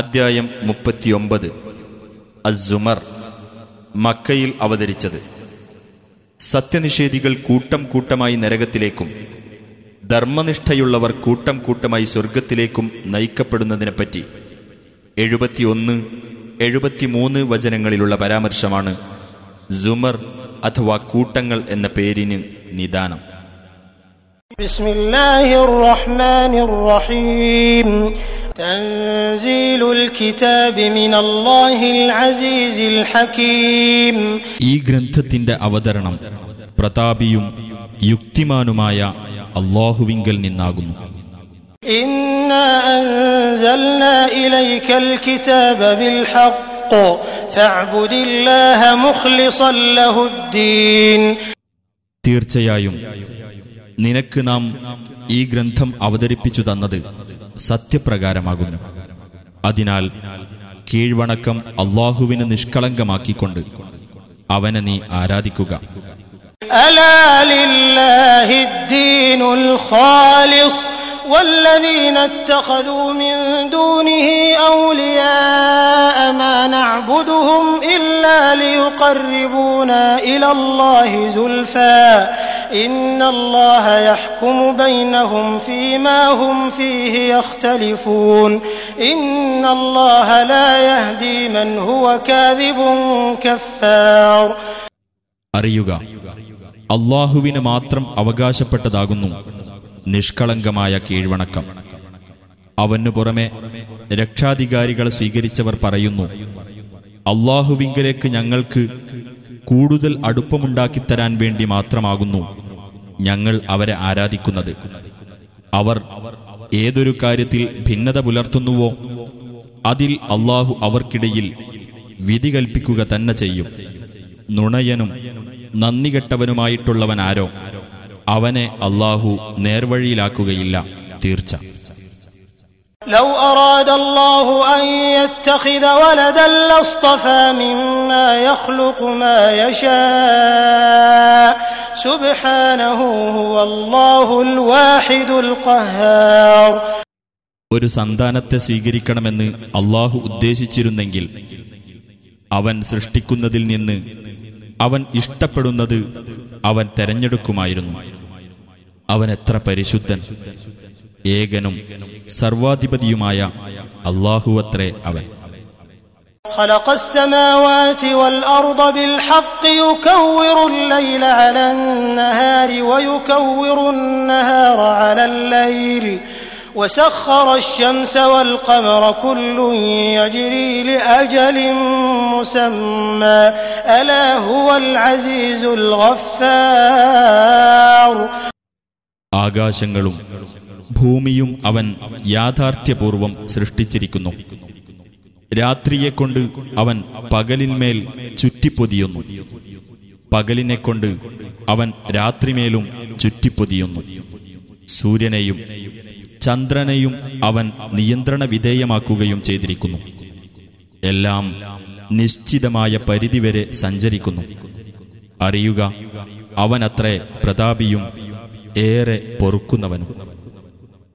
അധ്യായം മുപ്പത്തിയൊമ്പത്. അസുമർ മക്കയിൽ അവതരിച്ചത്. സത്യനിഷേധികൾ കൂട്ടം കൂട്ടമായി നരകത്തിലേക്കും ധർമ്മനിഷ്ഠയുള്ളവർ കൂട്ടം കൂട്ടമായി സ്വർഗത്തിലേക്കും നയിക്കപ്പെടുന്നതിനെപ്പറ്റി എഴുപത്തിയൊന്ന് എഴുപത്തിമൂന്ന് വചനങ്ങളിലുള്ള പരാമർശമാണ് സുമർ അഥവാ കൂട്ടങ്ങൾ എന്ന പേരിന് നിദാനം. ബിസ്മില്ലാഹിർ റഹ്മാനിർ റഹീം. ഈ ഗ്രന്ഥത്തിന്റെ അവതരണം പ്രതാപിയും യുക്തിമാനുമായ അള്ളാഹുവിങ്കൽ നിന്നാകുന്നു. തീർച്ചയായും നിനക്ക് നാം ഈ ഗ്രന്ഥം അവതരിപ്പിച്ചു തന്നത് സത്യപ്രകാരമാകുന്നു അതിനാൽ കീഴ്വണക്കം അള്ളാഹുവിന് നിഷ്കളങ്കമാക്കിക്കൊണ്ട് അവനെ നീ ആരാധിക്കുക ألا لله الدين الخالص والذين اتخذوا من دونه أولياء ما نعبدهم إلا ليقربونا إلى الله زلفى إن الله يحكم بينهم فيما هم فيه يختلفون إن الله لا يهدي من هو كاذب كفار അറിയുക അള്ളാഹുവിന് മാത്രം അവകാശപ്പെട്ടതാകുന്നു നിഷ്കളങ്കമായ കീഴ്വണക്കം അവനു പുറമെ രക്ഷാധികാരികളെ സ്വീകരിച്ചവർ പറയുന്നു അള്ളാഹുവിങ്കലേക്ക് ഞങ്ങൾക്ക് കൂടുതൽ അടുപ്പമുണ്ടാക്കിത്തരാൻ വേണ്ടി മാത്രമാകുന്നു ഞങ്ങൾ അവരെ ആരാധിക്കുന്നത്. അവർ ഏതൊരു കാര്യത്തിൽ ഭിന്നത പുലർത്തുന്നുവോ അതിൽ അള്ളാഹു അവർക്കിടയിൽ വിധി കൽപ്പിക്കുക തന്നെ ചെയ്യും. നുണയനും നന്ദികെട്ടവനുമായിട്ടുള്ളവനാരോ അവനെ അള്ളാഹു നേർവഴിയിലാക്കുകയില്ല തീർച്ച. لو أراد الله أن يتخذ ولدا لاصطفى مما يخلق ما يشاء سبحانه هو الله الواحد القهار ഒരു സന്താനത്തെ സ്വീകരിക്കണമെന്ന് അള്ളാഹു ഉദ്ദേശിച്ചിരുന്നെങ്കിൽ അവൻ സൃഷ്ടിക്കുന്നതിൽ നിന്ന് അവൻ ഇഷ്ടപ്പെടുന്നത് അവൻ തെരഞ്ഞെടുക്കുമായിരുന്നു അവൻ എത്ര പരിശുദ്ധൻ ഏകനും സർവാധിപതിയുമായ അള്ളാഹുവത്രേ അവൻ خلق السماوات والأرض بالحق يكور الليل على النهار ويكور النهار على الليل وسخر الشمس والقمر كل يجري لأجل مسمى ألا هو العزيز الغفار ആകാശങ്ങളും ഭൂമിയും അവൻ യാഥാർത്ഥ്യപൂർവം സൃഷ്ടിച്ചിരിക്കുന്നു. രാത്രിയെക്കൊണ്ട് അവൻ പകലിന്മേൽ ചുറ്റിപ്പൊതിയുന്നു. പകലിനെക്കൊണ്ട് അവൻ രാത്രിമേലും ചുറ്റിപ്പൊതിയുന്നു. സൂര്യനെയും ചന്ദ്രനെയും അവൻ നിയന്ത്രണ വിധേയമാക്കുകയും ചെയ്തിരിക്കുന്നു. എല്ലാം നിശ്ചിതമായ പരിധിവരെ സഞ്ചരിക്കുന്നു. അറിയുക അവനത്രേ പ്രതാപിയും ഏറെ പൊറുക്കുന്നവനും.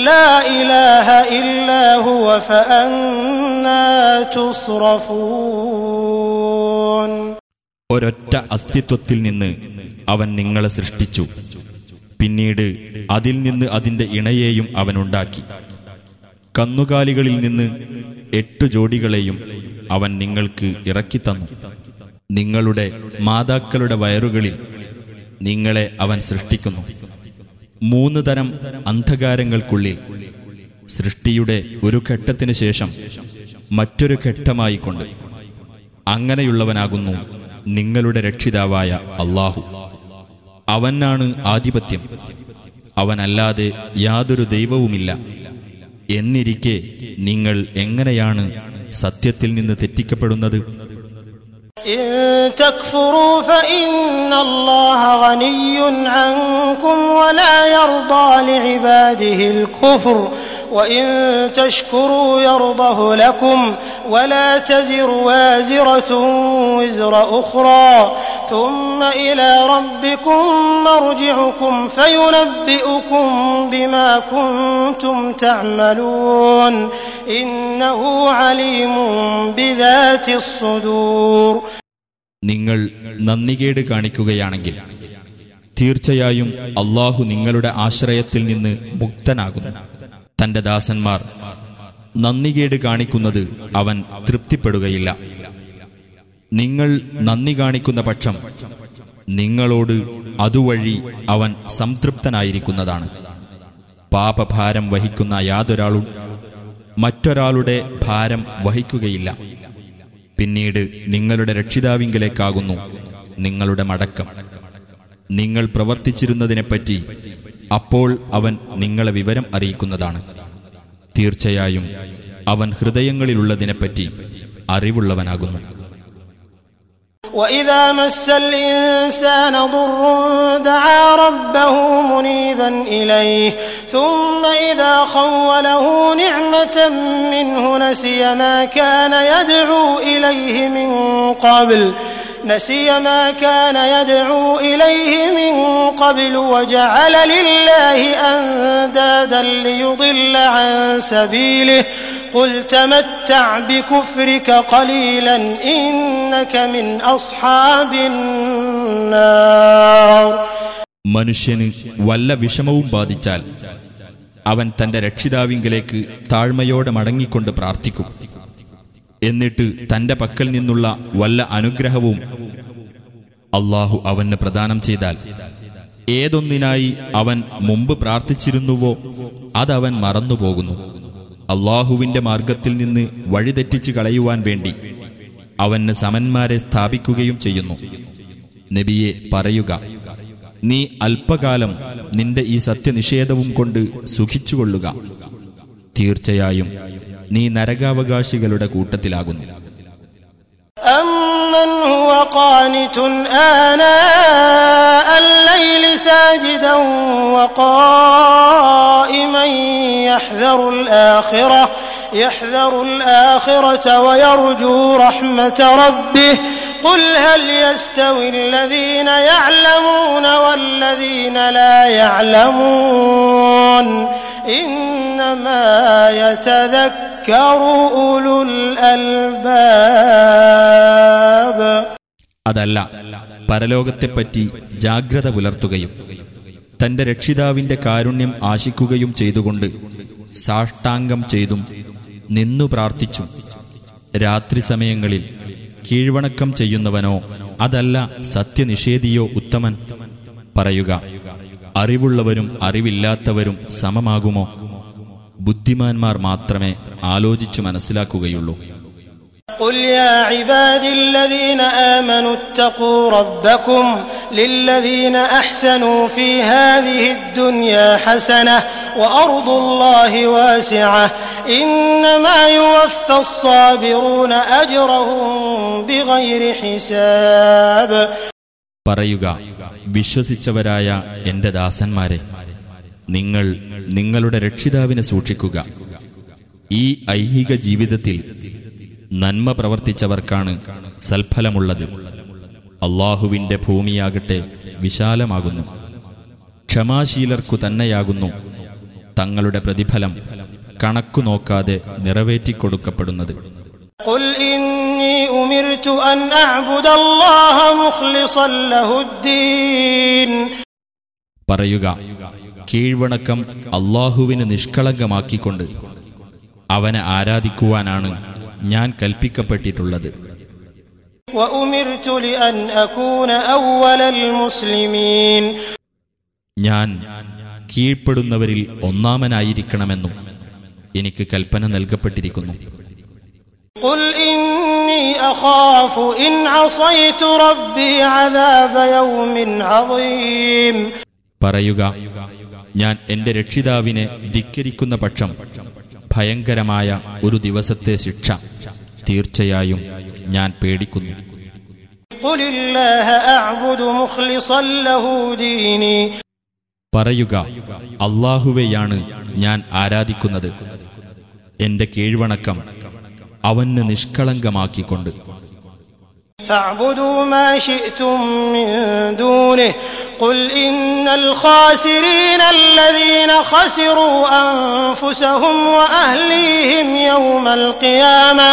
لا إله إلا هو فأنا تصرفون ഒരൊറ്റ അസ്തിത്വത്തിൽ നിന്ന് അവൻ നിങ്ങളെ സൃഷ്ടിച്ചു പിന്നീട് അതിൽ നിന്ന് അതിന്റെ ഇണയെയും അവനുണ്ടാക്കി കന്നുകാലികളിൽ നിന്ന് എട്ടു ജോഡികളെയും അവൻ നിങ്ങൾക്ക് ഇറക്കിത്തന്നു നിങ്ങളുടെ മാതാക്കളുടെ വയറുകളിൽ നിങ്ങളെ അവൻ സൃഷ്ടിക്കുന്നു മൂന്ന് തരം അന്ധകാരങ്ങൾക്കുള്ളിൽ സൃഷ്ടിയുടെ ഒരു ഘട്ടത്തിനു ശേഷം മറ്റൊരു ഘട്ടമായിക്കൊണ്ട് അങ്ങനെയുള്ളവനാകുന്നു നിങ്ങളുടെ രക്ഷിതാവായ അള്ളാഹു. അവനാണ് ആധിപത്യം. അവനല്ലാതെ യാതൊരു ദൈവവുമില്ല. എന്നിരിക്കെ നിങ്ങൾ എങ്ങനെയാണ് സത്യത്തിൽ നിന്ന് തെറ്റിക്കപ്പെടുന്നത്? إن تكفروا فإن الله غني عنكم ولا يرضى لعباده الكفر وإن تشكروا يرضه لكم ولا تزر وازرة وزر أخرى ثم إلى ربكم مرجعكم فينبئكم بما كنتم تعملون إنه عليم بذات الصدور നിങ്ങൾ നന്ദികേട് കാണിക്കുകയാണെങ്കിൽ തീർച്ചയായും അള്ളാഹു നിങ്ങളുടെ ആശ്രയത്തിൽ നിന്ന് മുക്തനാകുന്നു തന്റെ ദാസന്മാർ നന്ദികേട് കാണിക്കുന്നത് അവൻ തൃപ്തിപ്പെടുകയില്ല. നിങ്ങൾ നന്ദി കാണിക്കുന്ന പക്ഷം നിങ്ങളോട് അതുവഴി അവൻ സംതൃപ്തനായിരിക്കുന്നതാണ്. പാപഭാരം വഹിക്കുന്ന യാതൊരാളും മറ്റൊരാളുടെ ഭാരം വഹിക്കുകയില്ല. പിന്നീട് നിങ്ങളുടെ രക്ഷിതാവിങ്കിലേക്കാകുന്നു നിങ്ങളുടെ മടക്കം. നിങ്ങൾ പ്രവർത്തിച്ചിരുന്നതിനെപ്പറ്റി അപ്പോൾ അവൻ നിങ്ങളെ വിവരം അറിയിക്കുന്നതാണ് തീർച്ചയായും അവൻ ഹൃദയങ്ങളിലുള്ളതിനെപ്പറ്റി അറിവുള്ളവനാകുന്നു وإذا مس الإنسان ضر دعا ربه منيبا إليه ثم إذا خوله نعمة منه نسي ما كان يدعو إليه من قبل نسي ما كان يدعو إليه من قبل وجعل لله أندادا ليضل عن سبيله قل تمتع بكفرك قليلا إنك من أصحاب النار മനുഷ്യന് വല്ല വിഷമവും ബാധിച്ചാൽ അവൻ തന്റെ രക്ഷിതാവിങ്കലേക്ക് താഴ്മയോടെ മടങ്ങിക്കൊണ്ട് പ്രാർത്ഥിക്കും എന്നിട്ട് തന്റെ പക്കൽ നിന്നുള്ള വല്ല അനുഗ്രഹവും അള്ളാഹു അവന് പ്രദാനം ചെയ്താൽ ഏതൊന്നിനായി അവൻ മുമ്പ് പ്രാർത്ഥിച്ചിരുന്നുവോ അതവൻ മറന്നുപോകുന്നു. അള്ളാഹുവിന്റെ മാർഗത്തിൽ നിന്ന് വഴിതെറ്റിച്ചു കളയുവാൻ വേണ്ടി അവന് സമന്മാരെ സ്ഥാപിക്കുകയും ചെയ്യുന്നു. നബിയെ പറയുക നീ അല്പകാലം നിന്റെ ഈ സത്യനിഷേധവും കൊണ്ട് സുഖിച്ചുകൊള്ളുക. തീർച്ചയായും നീ നരകാവകാശികളുടെ കൂട്ടത്തിലാകുന്നു أمن هو قانت آناء الليل ساجدا وقائما يحذر الآخرة يحذر الآخرة ويرجو رحمة ربه قل هل يستوي الذين يعلمون والذين لا يعلمون إنما يتذكر أولو الألباب അതല്ല പരലോകത്തെപ്പറ്റി ജാഗ്രത പുലർത്തുകയും തന്റെ രക്ഷിതാവിന്റെ കാരുണ്യം ആശിക്കുകയും ചെയ്തുകൊണ്ട് സാഷ്ടാംഗം ചെയ്തും നിന്നു പ്രാർത്ഥിച്ചും രാത്രി സമയങ്ങളിൽ കീഴ്വണക്കം ചെയ്യുന്നവനോ അതല്ല സത്യനിഷേധിയോ ഉത്തമൻ പറയുക അറിവുള്ളവരും അറിവില്ലാത്തവരും സമമാകുമോ ബുദ്ധിമാന്മാർ മാത്രമേ ആലോചിച്ചു മനസ്സിലാക്കുകയുള്ളൂ قل يا عبادي الذين آمنوا اتقوا ربكم للذين أحسنوا في هذه الدنيا حسنة وأرض الله واسعة إنما يوفى الصابرون أجرهم بغير حساب പറയുക വിശ്വസിച്ചവരായ എന്റെ ദാസന്മാരെ നിങ്ങൾ നിങ്ങളുടെ രക്ഷിതാവിനെ സൂക്ഷിക്കുക. ഈ ഐഹിക ജീവിതത്തിൽ നന്മ പ്രവർത്തിച്ചവർക്കാണ് സൽഫലമുള്ളത്. അള്ളാഹുവിന്റെ ഭൂമിയാകട്ടെ വിശാലമാകുന്നു. ക്ഷമാശീലർക്കു തന്നെയാകുന്നു തങ്ങളുടെ പ്രതിഫലം കണക്കു നോക്കാതെ നിറവേറ്റിക്കൊടുക്കപ്പെടുന്നത്. قل إني أمرت أن أعبد الله مخلصا له الدين പറയുക കീഴ്വണക്കം അള്ളാഹുവിന് നിഷ്കളങ്കമാക്കിക്കൊണ്ട് അവനെ ആരാധിക്കുവാനാണ് ഞാൻ കൽപ്പിക്കപ്പെട്ടിട്ടുള്ളത് وأمرت لأن أكون أول المسلمين ഞാൻ കീഴ്പ്പെടുന്നവരിൽ ഒന്നാമനായിരിക്കണമെന്നും എനിക്ക് കൽപ്പന നൽകപ്പെട്ടിരിക്കുന്നു قل إني أخاف إن عصيت ربي عذاب يوم عظيم പറയുക ഞാൻ എന്റെ രക്ഷിതാവിനെ ധിക്കരിക്കുന്ന പക്ഷം ഭയങ്കരമായ ഒരു ദിവസത്തെ ശിക്ഷ തീർച്ചയായും ഞാൻ പേടിക്കുന്നു قل الله أعبد مخلصا له ديني പറയുക അള്ളാഹുവെയാണ് ഞാൻ ആരാധിക്കുന്നത് എന്റെ കീഴ്വണക്കം അവന് നിഷ്കളങ്കമാക്കിക്കൊണ്ട് فاعبدوا ما شئتم من دونه قل إن الخاسرين الذين خسروا أنفسهم وأهليهم يوم القيامة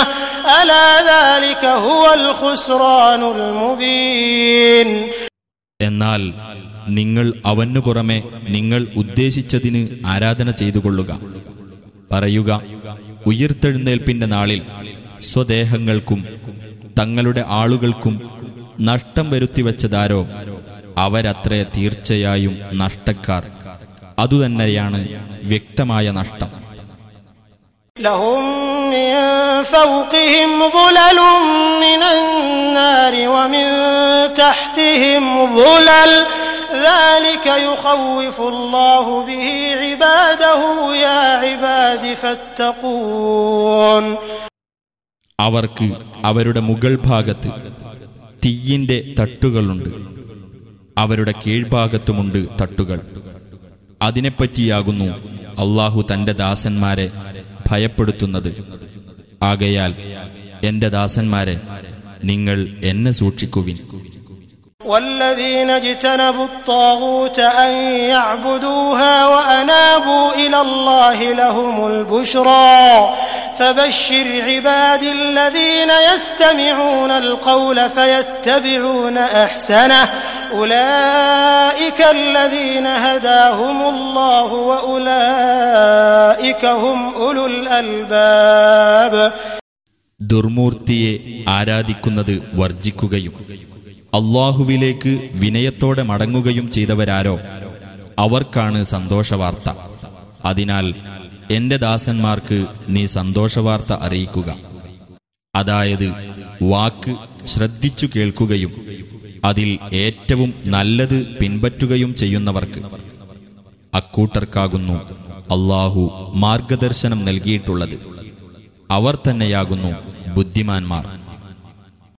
ألا ذلك هو الخسران المبين എന്നാൽ നിങ്ങൾ അവനു പുറമെ നിങ്ങൾ ഉദ്ദേശിച്ചതിന് ആരാധന ചെയ്തുകൊള്ളുക പറയുക ഉയർത്തെഴുന്നേൽപ്പിന്റെ നാളിൽ സ്വദേഹങ്ങൾക്കും തങ്ങളുടെ ആളുകൾക്കും നഷ്ടം വരുത്തിവെച്ചതാരോ അവരത്ര തീർച്ചയായും നഷ്ടക്കാർ. അതുതന്നെയാണ് വ്യക്തമായ നഷ്ടം. ഫൗഖിഹിം من فوقهم ظلل من النار ومن تحتهم ظلل ذلك يخوف الله به عباده يا عباد فاتقون അവർക്ക് അവരുടെ മുകൾ ഭാഗത്ത് തീയിന്റെ തട്ടുകളുണ്ട് അവരുടെ കീഴ്ഭാഗത്തുമുണ്ട് തട്ടുകൾ അതിനെപ്പറ്റിയാകുന്നു അള്ളാഹു തന്റെ ദാസന്മാരെ ഭയപ്പെടുത്തുന്നത് ആകയാൽ എന്റെ ദാസന്മാരെ നിങ്ങൾ എന്നെ സൂക്ഷിക്കുവിൻ والذين اجتنبوا الطاغوت أن يعبدوها وأنابوا إلى الله لهم البشرى فبشر عبادي الذين يستمعون القول فيتبعون أحسنه أولئك الذين هداهم الله وأولئك هم أولو الألباب ദുർമൂർത്തിയെ ആരാധിക്കുന്നത് വർജിക്കുകയും അള്ളാഹുവിലേക്ക് വിനയത്തോടെ മടങ്ങുകയും ചെയ്തവരാരോ? അവർക്കാണ് സന്തോഷവാർത്ത. അതിനാൽ എന്റെ ദാസന്മാർക്ക് നീ സന്തോഷവാർത്ത അറിയിക്കുക. അതായത് വാക്ക് ശ്രദ്ധിച്ചു കേൾക്കുകയും അതിൽ ഏറ്റവും നല്ലത് പിൻപറ്റുകയും ചെയ്യുന്നവർക്ക്. അക്കൂട്ടർക്കാകുന്നു അള്ളാഹു മാർഗദർശനം നൽകിയിട്ടുള്ളത്. അവർ തന്നെയാകുന്നു ബുദ്ധിമാന്മാർ.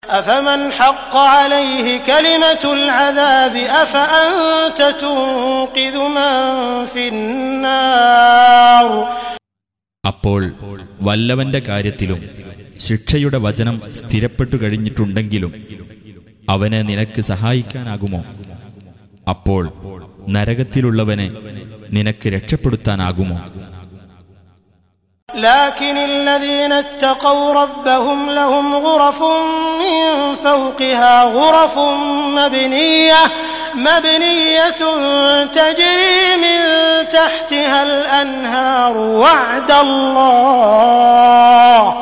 أفمن حق عليه كلمة العذاب أفأنت تنقذ من في النار അപ്പോൾ വല്ലവന്റെ കാര്യത്തിലും ശിക്ഷയുടെ വചനം സ്ഥിരപ്പെട്ടു കഴിഞ്ഞിട്ടുണ്ടെങ്കിലും അവനെ നിനക്ക് സഹായിക്കാനാകുമോ അപ്പോൾ നരകത്തിലുള്ളവനെ നിനക്ക് രക്ഷപ്പെടുത്താനാകുമോ لكن الذين اتقوا ربهم لهم غرف من فوقها غرف مبنية مبنية تجري من تحتها الأنهار وعد الله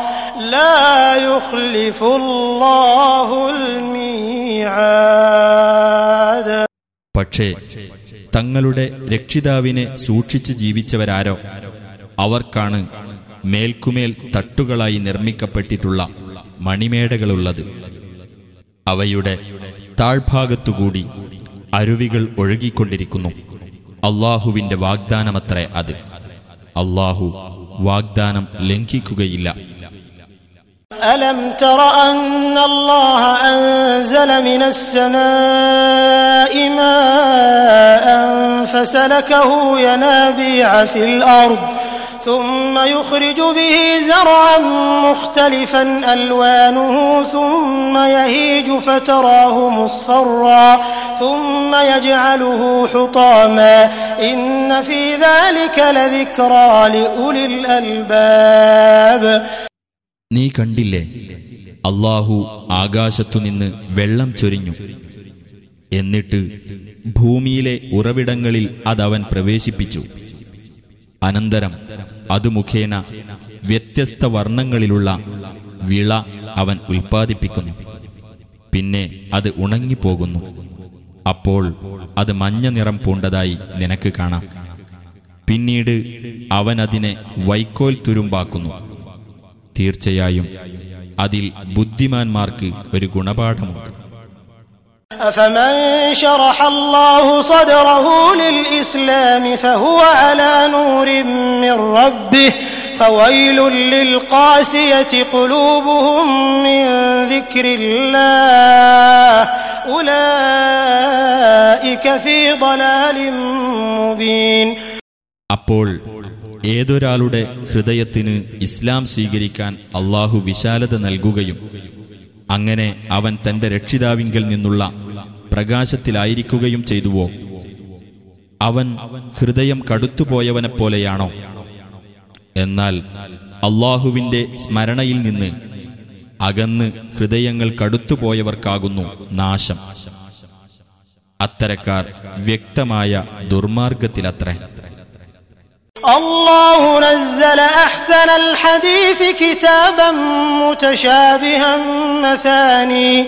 لا يخلف الله الميعاد പക്ഷേ തങ്ങളുടെ രക്ഷിതാവിനെ സൂക്ഷിച്ച് ജീവിച്ചവരാരോ അവർക്കാണ് മേൽക്കുമേൽ തട്ടുകളായി നിർമ്മിക്കപ്പെട്ടിട്ടുള്ള മണിമേടകളുള്ളത് അവയുടെ താഴ്ഭാഗത്തുകൂടി അരുവികൾ ഒഴുകിക്കൊണ്ടിരിക്കുന്നു അള്ളാഹുവിന്റെ വാഗ്ദാനമത്രേ അത് അള്ളാഹു വാഗ്ദാനം ലംഘിക്കുകയില്ല ألم تر أن الله أنزل من السماء ماء فسلكه ينابيع في الأرض ثم يخرج به زرعا مختلفا ألوانه ثم يهيج فتراه مصفرا ثم يجعله حطاما إن في ذلك لذكرى لأولي الألباب നീ കണ്ടില്ലേ അള്ളാഹു ആകാശത്തുനിന്ന് വെള്ളം ചൊരിഞ്ഞു എന്നിട്ട് ഭൂമിയിലെ ഉറവിടങ്ങളിൽ അതവൻ പ്രവേശിപ്പിച്ചു അനന്തരം അത് മുഖേന വ്യത്യസ്ത വർണങ്ങളിലുള്ള വിള അവൻ ഉൽപ്പാദിപ്പിക്കുന്നു. പിന്നെ അത് ഉണങ്ങിപ്പോകുന്നു. അപ്പോൾ അത് മഞ്ഞ നിറം പൂണ്ടതായി നിനക്ക് കാണാം. പിന്നീട് അവൻ അതിനെ വൈക്കോൽ തുരുമ്പാക്കുന്നു. തീർച്ചയായും അതിൽ ബുദ്ധിമാന്മാർക്ക് ഒരു ഗുണപാഠമുണ്ട്. أفمن شرح الله صدره للإسلام فهو على نور من ربه فويل للقاسية قلوبهم من ذكر الله أولئك في ضلال مبين അപ്പോൾ ഏതൊരാളുടെ ഹൃദയത്തിന് ഇസ്ലാം സ്വീകരിക്കാൻ അള്ളാഹു വിശാലത നൽകുകയും അങ്ങനെ അവൻ തന്റെ രക്ഷിതാവിങ്കിൽ നിന്നുള്ള പ്രകാശത്തിലായിരിക്കുകയും ചെയ്തുവോ? അവൻ ഹൃദയം കടുത്തുപോയവനെപ്പോലെയാണോ? എന്നാൽ അള്ളാഹുവിന്റെ സ്മരണയിൽ നിന്ന് അകന്ന് ഹൃദയങ്ങൾ കടുത്തുപോയവർക്കാകുന്നു നാശം. അത്തരക്കാർ വ്യക്തമായ ദുർമാർഗത്തിലത്രേ الله نزل أحسن الحديث كتابا متشابها مثاني.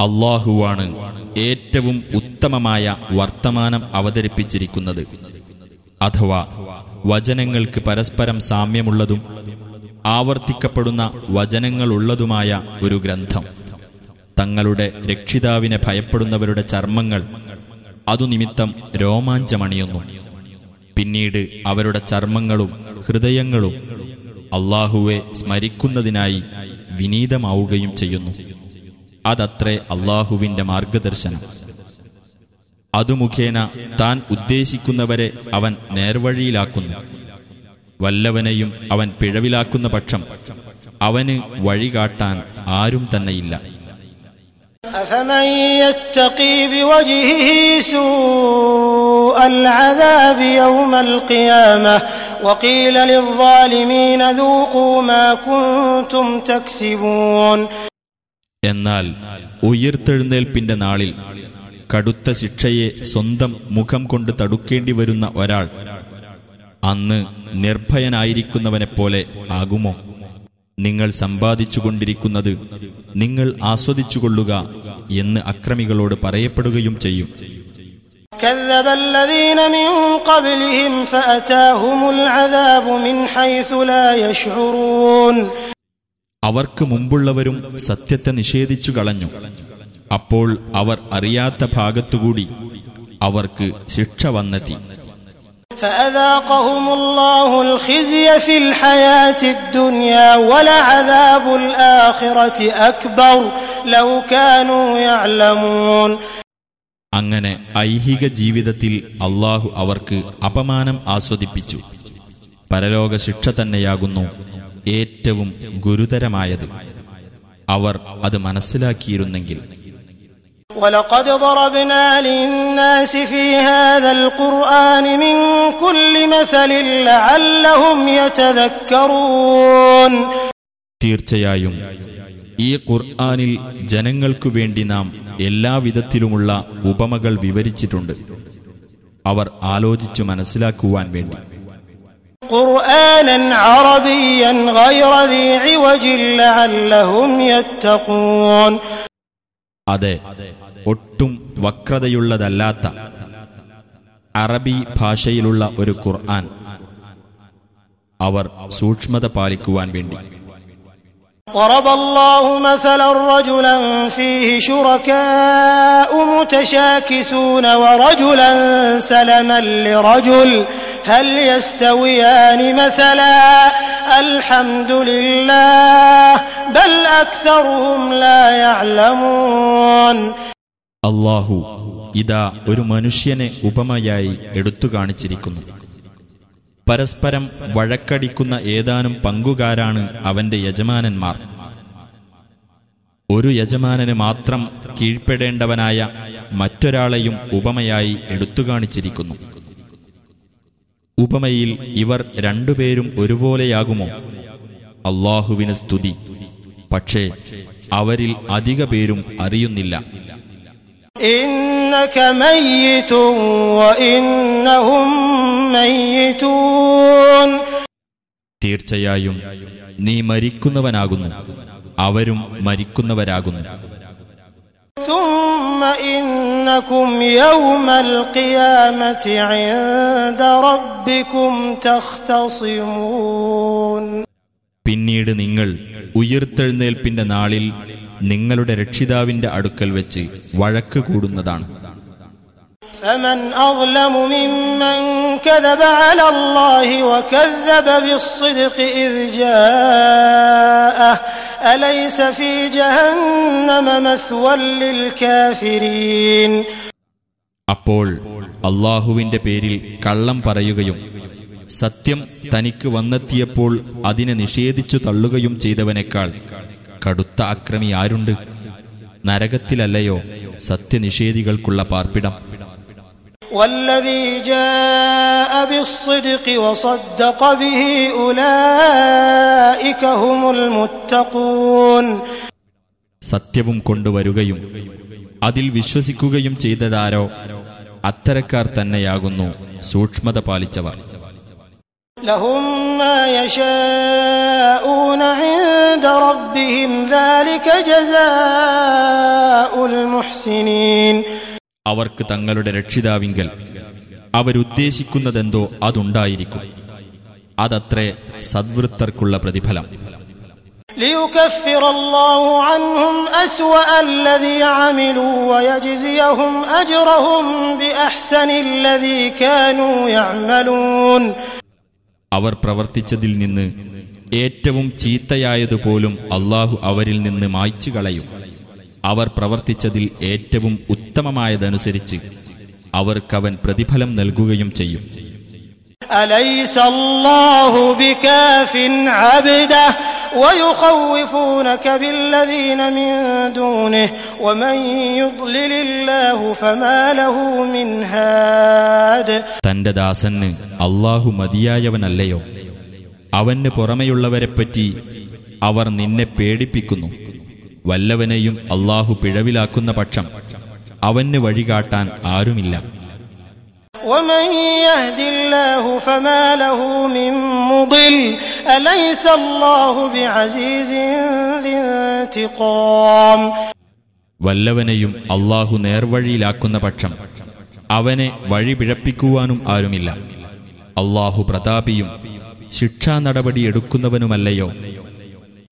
അള്ളാഹുവാണ് ഏറ്റവും ഉത്തമമായ വർത്തമാനം അവതരിപ്പിച്ചിരിക്കുന്നത്. അഥവാ വചനങ്ങൾക്ക് പരസ്പരം സാമ്യമുള്ളതും ആവർത്തിക്കപ്പെടുന്ന വചനങ്ങളുള്ളതുമായ ഒരു ഗ്രന്ഥം. തങ്ങളുടെ രക്ഷിതാവിനെ ഭയപ്പെടുന്നവരുടെ ചർമ്മങ്ങൾ അതുനിമിത്തം രോമാഞ്ചമണിയുന്നു. പിന്നീട് അവരുടെ ചർമ്മങ്ങളും ഹൃദയങ്ങളും അള്ളാഹുവെ സ്മരിക്കുന്നതിനായി വിനീതമാവുകയും ചെയ്യുന്നു. അതത്രേ അള്ളാഹുവിന്റെ മാർഗദർശനം അതു മുഖേന താൻ ഉദ്ദേശിക്കുന്നവരെ അവൻ നേർവഴിയിലാക്കുന്നു വല്ലവനെയും അവൻ പിഴവിലാക്കുന്ന പക്ഷം അവന് വഴികാട്ടാൻ ആരും തന്നെയില്ല أفمن يتقي بوجهه سوء العذاب يوم القيامة وقيل للظالمين ذوقوا ما كنتم تكسبون എന്നാൽ ഉയർത്തെഴുന്നേൽപ്പിന്റെ നാളിൽ കടുത്ത ശിക്ഷയെ സ്വന്തം മുഖം കൊണ്ട് തടുക്കേണ്ടി വരുന്ന ഒരാൾ അന്ന് നിർഭയനായിരിക്കുന്നവനെപ്പോലെ ആകുമോ? നിങ്ങൾ സമ്പാദിച്ചുകൊണ്ടിരിക്കുന്നത് നിങ്ങൾ ആസ്വദിച്ചുകൊള്ളുക എന്ന് അക്രമികളോട് പറയപ്പെടുകയും ചെയ്യും. അവർക്ക് മുമ്പുള്ളവരും സത്യത്തെ നിഷേധിച്ചു കളഞ്ഞു അപ്പോൾ അവർ അറിയാത്ത ഭാഗത്തുകൂടി അവർക്ക് ശിക്ഷ വന്നെത്തി فأذاقهم الله الخزي في الحياة الدنيا ولعذاب الآخرة أكبر لو كانوا يعلمون അങ്ങനെ ഐഹിക ജീവിതത്തിൽ അള്ളാഹു അവർക്ക് അപമാനം ആസ്വദിപ്പിച്ചു പരലോക ശിക്ഷ തന്നെയാകുന്നു ഏറ്റവും ഗുരുതരമായത് അവർ അത് മനസ്സിലാക്കിയിരുന്നെങ്കിൽ ولقد ضربنا للناس في هذا القرآن من كل مثل لعلهم يتذكرون തീർച്ചയായും ഈ ഖുർആനിൽ ജനങ്ങൾക്കു വേണ്ടി നാം എല്ലാവിധത്തിലുമുള്ള ഉപമകൾ വിവരിച്ചിട്ടുണ്ട് അവർ ആലോചിച്ചു മനസ്സിലാക്കുവാൻ വേണ്ടി قرآنا عربيا غير ذي عوج لعلهم يتقون അതെ ഒട്ടും വക്രതയുള്ളതല്ലാത്ത അറബി ഭാഷയിലുള്ള ഒരു ഖുർആൻ അവർ സൂക്ഷ്മത പാലിക്കുവാൻ വേണ്ടി ضرب الله مثلا رجلا فيه شركاء متشاكسون ورجلا سلما لرجل هل يستويان مثلا الحمد لله بل أكثرهم لا يعلمون അള്ളാഹു ഇതാ ഒരു മനുഷ്യനെ ഉപമയായി എടുത്തു കാണിച്ചിരിക്കുന്നു പരസ്പരം വഴക്കടിക്കുന്ന ഏതാനും പങ്കുകാരാണ് അവന്റെ യജമാനന്മാർ ഒരു യജമാനന് മാത്രം കീഴ്പ്പെടേണ്ടവനായ മറ്റൊരാളെയും ഉപമയായി എടുത്തു കാണിച്ചിരിക്കുന്നു ഉപമയിൽ ഇവർ രണ്ടുപേരും ഒരുപോലെയാകുമോ? അള്ളാഹുവിന് സ്തുതി. പക്ഷേ അവരിൽ അധിക പേരും അറിയുന്നില്ല. തീർച്ചയായും നീ മരിക്കുന്നവനാകുന്നു. അവരും മരിക്കുന്നവരാകുന്നു. ثم إنكم يوم القيامة عند ربكم تختصمون പിന്നീട് നിങ്ങൾ ഉയിർത്തെഴുന്നേൽപ്പിന്റെ നാളിൽ നിങ്ങളുടെ രക്ഷിതാവിന്റെ അടുക്കൽ വെച്ച് വഴക്ക് കൂടുന്നതാണ് فمن أظلم ممن كذب على الله وكذب بالصدق إذ جاءه അപ്പോൾ അള്ളാഹുവിന്റെ പേരിൽ കള്ളം പറയുകയും സത്യം തനിക്ക് വന്നെത്തിയപ്പോൾ അതിനെ നിഷേധിച്ചു തള്ളുകയും ചെയ്തവനേക്കാൾ കടുത്ത അക്രമി ആരുണ്ട്? നരകത്തിലല്ലയോ സത്യനിഷേധികൾക്കുള്ള പാർപ്പിടം? والذي جاء بالصدق وصدق به أولئك هم المتقون സത്യവും കൊണ്ടുവരുകയും അതിൽ വിശ്വസിക്കുകയും ചെയ്തതാരോ അത്തരക്കാർ തന്നെയാകുന്നു സൂക്ഷ്മത പാലിച്ചവർ لهم അവർക്ക് തങ്ങളുടെ രക്ഷിതാവിങ്കൽ. അവരുദ്ദേശിക്കുന്നതെന്തോ അതുണ്ടായിരിക്കും. അതത്രേ സദ്വൃത്തർക്കുള്ള പ്രതിഫലം. അവർ പ്രവർത്തിച്ചതിൽ നിന്ന് ഏറ്റവും ചീത്തയായതുപോലും അള്ളാഹു അവരിൽ നിന്ന് മായ്ച്ചു കളയും അവർ പ്രവർത്തിച്ചതിൽ ഏറ്റവും ഉത്തമമായതനുസരിച്ച് അവർക്കവൻ പ്രതിഫലം നൽകുകയും ചെയ്യും. തന്റെ ദാസന് അള്ളാഹു മതിയായവനല്ലയോ? അവന് പുറമെയുള്ളവരെപ്പറ്റി അവർ നിന്നെ പേടിപ്പിക്കുന്നു. വല്ലവനെയും അള്ളാഹു പിഴവിലാക്കുന്ന പക്ഷം അവന് വഴികാട്ടാൻ ആരുമില്ല ومن يهد الله فما له من مضل أليس الله بعزيز ذي انتقام വല്ലവനെയും അള്ളാഹു നേർവഴിയിലാക്കുന്ന പക്ഷം അവനെ വഴി പിഴപ്പിക്കുവാനും ആരുമില്ല അള്ളാഹു പ്രതാപിയും ശിക്ഷാ നടപടി എടുക്കുന്നവനുമല്ലയോ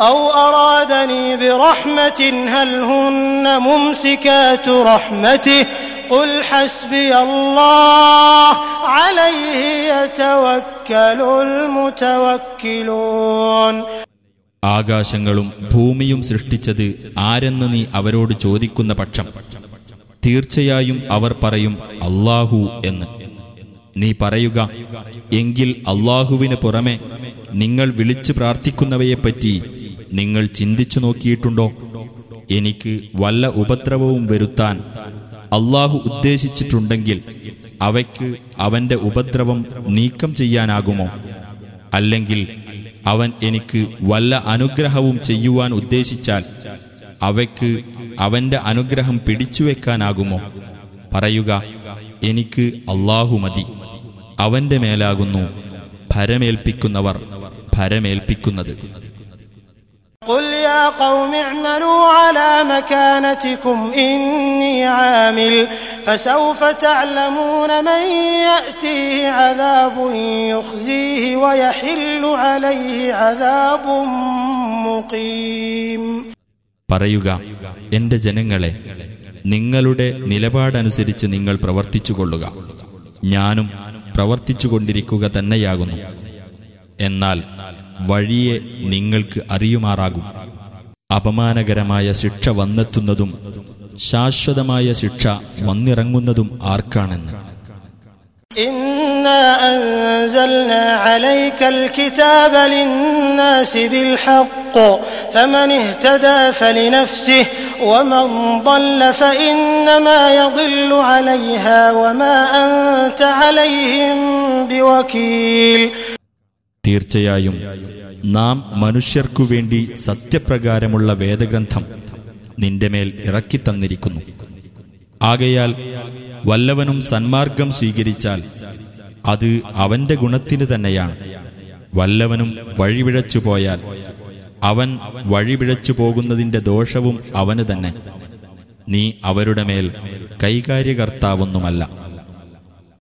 أو أرادني برحمة هل هن ممسكات رحمته قل حسبي الله عليه يتوكل المتوكلون ആകാശങ്ങളും ഭൂമിയും സൃഷ്ടിച്ചത് ആരെന്ന് നീ അവരോട് ചോദിക്കുന്ന പക്ഷം തീർച്ചയായും അവർ പറയും അള്ളാഹു എന്ന് നീ പറയുക എങ്കിൽ അള്ളാഹുവിന് പുറമെ നിങ്ങൾ വിളിച്ചു പ്രാർത്ഥിക്കുന്നവയെപ്പറ്റി നിങ്ങൾ ചിന്തിച്ചു നോക്കിയിട്ടുണ്ടോ? എനിക്ക് വല്ല ഉപദ്രവവും വരുത്താൻ അള്ളാഹു ഉദ്ദേശിച്ചിട്ടുണ്ടെങ്കിൽ അവയ്ക്ക് അവന്റെ ഉപദ്രവം നീക്കം ചെയ്യാനാകുമോ? അല്ലെങ്കിൽ അവൻ എനിക്ക് വല്ല അനുഗ്രഹവും ചെയ്യുവാൻ ഉദ്ദേശിച്ചാൽ അവയ്ക്ക് അവന്റെ അനുഗ്രഹം പിടിച്ചുവെക്കാനാകുമോ പറയുക എനിക്ക് അള്ളാഹു മതി. അവന്റെ മേലാകുന്നു ഭരമേൽപ്പിക്കുന്നവർ ഭരമേൽപ്പിക്കുന്നത് قل يا قوم اعملوا على مكانتكم إني عامل فسوف تعلمون من يأتيه عذاب يخزيه ويحل عليه عذاب مقيم പറയുക എന്റെ ജനങ്ങളെ നിങ്ങളുടെ നിലപാടനുസരിച്ച് നിങ്ങൾ പ്രവർത്തിച്ചുകൊള്ളുക ഞാനും പ്രവർത്തിച്ചുകൊണ്ടിരിക്കുക തന്നെയാകുന്നു എന്നാൽ വഴിയെ നിങ്ങൾക്ക് അറിയുമാറാകും. അപമാനകരമായ ശിക്ഷ വന്നെത്തുന്നതും ശാശ്വതമായ ശിക്ഷ വന്നിറങ്ങുന്നതും ആർക്കാണെന്ന്. തീർച്ചയായും നാം മനുഷ്യർക്കു വേണ്ടി സത്യപ്രകാരമുള്ള വേദഗ്രന്ഥം നിന്റെ മേൽ ഇറക്കിത്തന്നിരിക്കുന്നു ആകയാൽ വല്ലവനും സന്മാർഗം സ്വീകരിച്ചാൽ അത് അവന്റെ ഗുണത്തിന് തന്നെയാണ്. വല്ലവനും വഴിപിഴച്ചു പോയാൽ അവൻ വഴിപിഴച്ചു പോകുന്നതിന്റെ ദോഷവും അവന് തന്നെ. നീ അവരുടെ മേൽ കൈകാര്യകർത്താവൊന്നുമല്ല.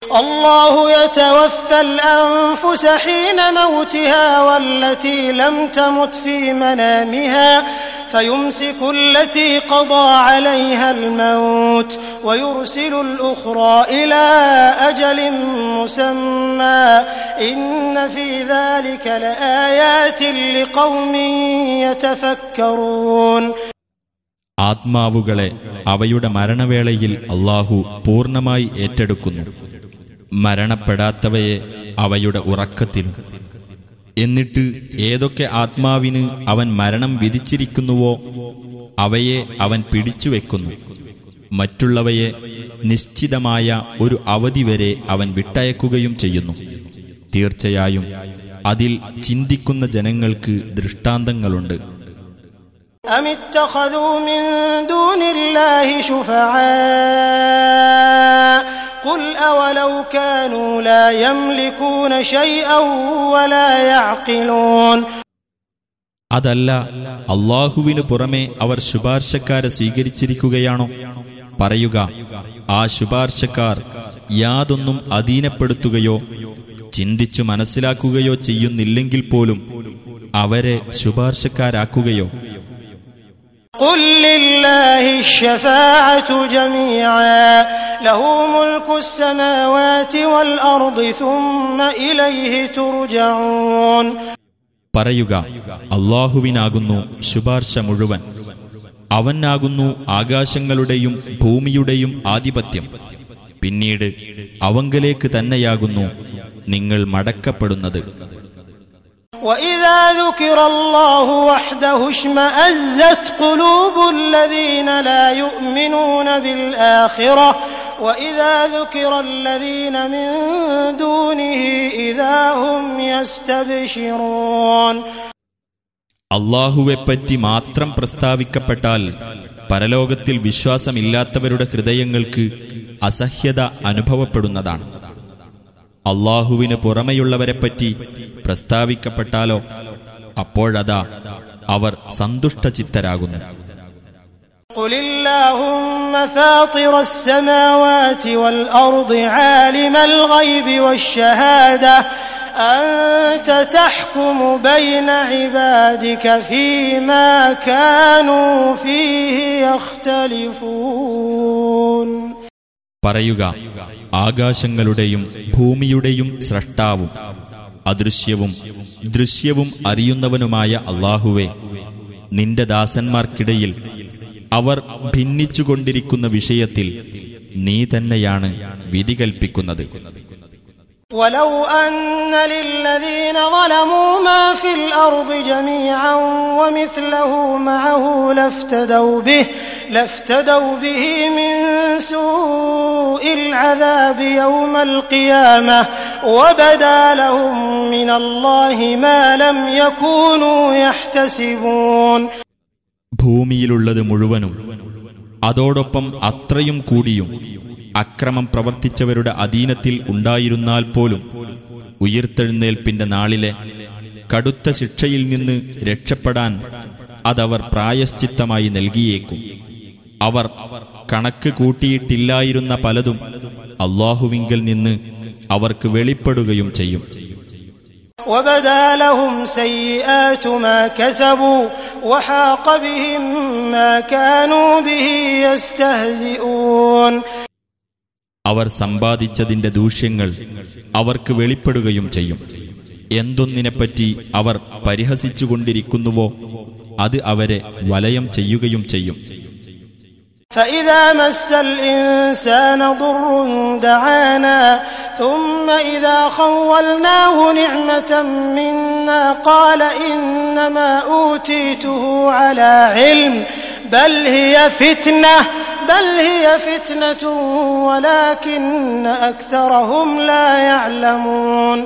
الله يتوفى الأنفس حين موتها والتي لم تمت في منامها فيمسك التي قضى عليها الموت ويرسل الأخرى إلى أجل مسمى إن في ذلك لآيات لقوم يتفكرون ആത്മാവുകളെ അവയുടെ മരണവേളയിൽ അള്ളാഹു പൂർണ്ണമായി ഏറ്റെടുക്കുന്നു മരണപ്പെടാത്തവയെ അവയുടെ ഉറക്കത്തിലും. എന്നിട്ട് ഏതൊക്കെ ആത്മാവിന് അവൻ മരണം വിധിച്ചിരിക്കുന്നുവോ അവയെ അവൻ പിടിച്ചുവെക്കുന്നു. മറ്റുള്ളവയെ നിശ്ചിതമായ ഒരു അവധി വരെ അവൻ വിട്ടയക്കുകയും ചെയ്യുന്നു. തീർച്ചയായും അതിൽ ചിന്തിക്കുന്ന ജനങ്ങൾക്ക് ദൃഷ്ടാന്തങ്ങളുണ്ട്. അമിത്തഖദൂ മിൻ ദൂനില്ലാഹി ശുഫആ قل أولو كانوا لا يملكون شيئا ولا يعقلون അതല്ല അള്ളാഹുവിനു പുറമെ അവർ ശുപാർശക്കാരെ സ്വീകരിച്ചിരിക്കുകയാണോ പറയുക ആ ശുപാർശക്കാർ യാതൊന്നും അധീനപ്പെടുത്തുകയോ ചിന്തിച്ചു മനസ്സിലാക്കുകയോ ചെയ്യുന്നില്ലെങ്കിൽ പോലും അവരെ ശുപാർശക്കാരാക്കുകയോ قل لله الشفاعة جميعا له ملك السماوات والأرض ثم إليه ترجعون പറയുക അള്ളാഹുവിനാകുന്നു ശുപാർശ മുഴുവൻ അവനാകുന്നു ആകാശങ്ങളുടെയും ഭൂമിയുടെയും ആധിപത്യം പിന്നീട് അവങ്കലേക്ക് തന്നെയാകുന്നു നിങ്ങൾ മടക്കപ്പെടുന്നത് وإذا ذكر الله وحده اشمأزت قلوب الذين لا يؤمنون بالآخرة وإذا ذكر الذين من دونه إذا هم يستبشرون അള്ളാഹുവെപ്പറ്റി മാത്രം പ്രസ്താവിക്കപ്പെട്ടാൽ പരലോകത്തിൽ വിശ്വാസമില്ലാത്തവരുടെ ഹൃദയങ്ങൾക്ക് അസഹ്യത അനുഭവപ്പെടുന്നതാണ് അള്ളാഹുവിന് പുറമെയുള്ളവരെപ്പറ്റി പ്രസ്താവിക്കപ്പെട്ടാലോ അപ്പോഴതാ അവർ സന്തുഷ്ടചിത്തരാകുന്നു قل اللهم فاطر السماوات والأرض عالم الغيب والشهادة أنت تحكم بين عبادك فيما كانوا فيه يختلفون പറയുക ആകാശങ്ങളുടെയും ഭൂമിയുടെയും സ്രഷ്ടാവും അദൃശ്യവും ദൃശ്യവും അറിയുന്നവനുമായ അള്ളാഹുവെ നിന്റെ ദാസന്മാർക്കിടയിൽ അവർ ഭിന്നിച്ചുകൊണ്ടിരിക്കുന്ന വിഷയത്തിൽ നീ തന്നെയാണ് വിധി കൽപ്പിക്കുന്നത് ولو أن للذين ظلموا ما في الأرض جميعا ومثله معه لافتدوا به لافتدوا به من سوء العذاب يوم القيامة وبدا لهم من الله ما لم يكونوا يحتسبون ഭൂമിയിലുള്ളത് മുഴുവനും അതോടൊപ്പം അത്രയും കൂടിയും അക്രമം പ്രവർത്തിച്ചവരുടെ അധീനത്തിൽ ഉണ്ടായിരുന്നാൽ പോലും ഉയിർത്തെഴുന്നേൽപ്പിന്റെ നാളിലെ കടുത്ത ശിക്ഷയിൽ നിന്ന് രക്ഷപ്പെടാൻ അതവർ പ്രായശ്ചിത്തമായി നൽകിയേക്കും അവർ കണക്ക് കൂട്ടിയിട്ടില്ലായിരുന്ന പലതും അള്ളാഹുവിങ്കിൽ നിന്ന് അവർക്ക് വെളിപ്പെടുകയും ചെയ്യും. അവർ സമ്പാദിച്ചതിന്റെ ദൂഷ്യങ്ങൾ അവർക്ക് വെളിപ്പെടുകയും ചെയ്യും. എന്തൊന്നിനെപ്പറ്റി അവർ പരിഹസിച്ചുകൊണ്ടിരിക്കുന്നുവോ അത് അവരെ വലയം ചെയ്യുകയും ചെയ്യും. فإذا مس الإنسان ضر دعانا ثم إذا خولناه نعمة منا قال إنما أوتيته على علم بل هي فتنة بل هي فتنة ولكن أكثرهم لا يعلمون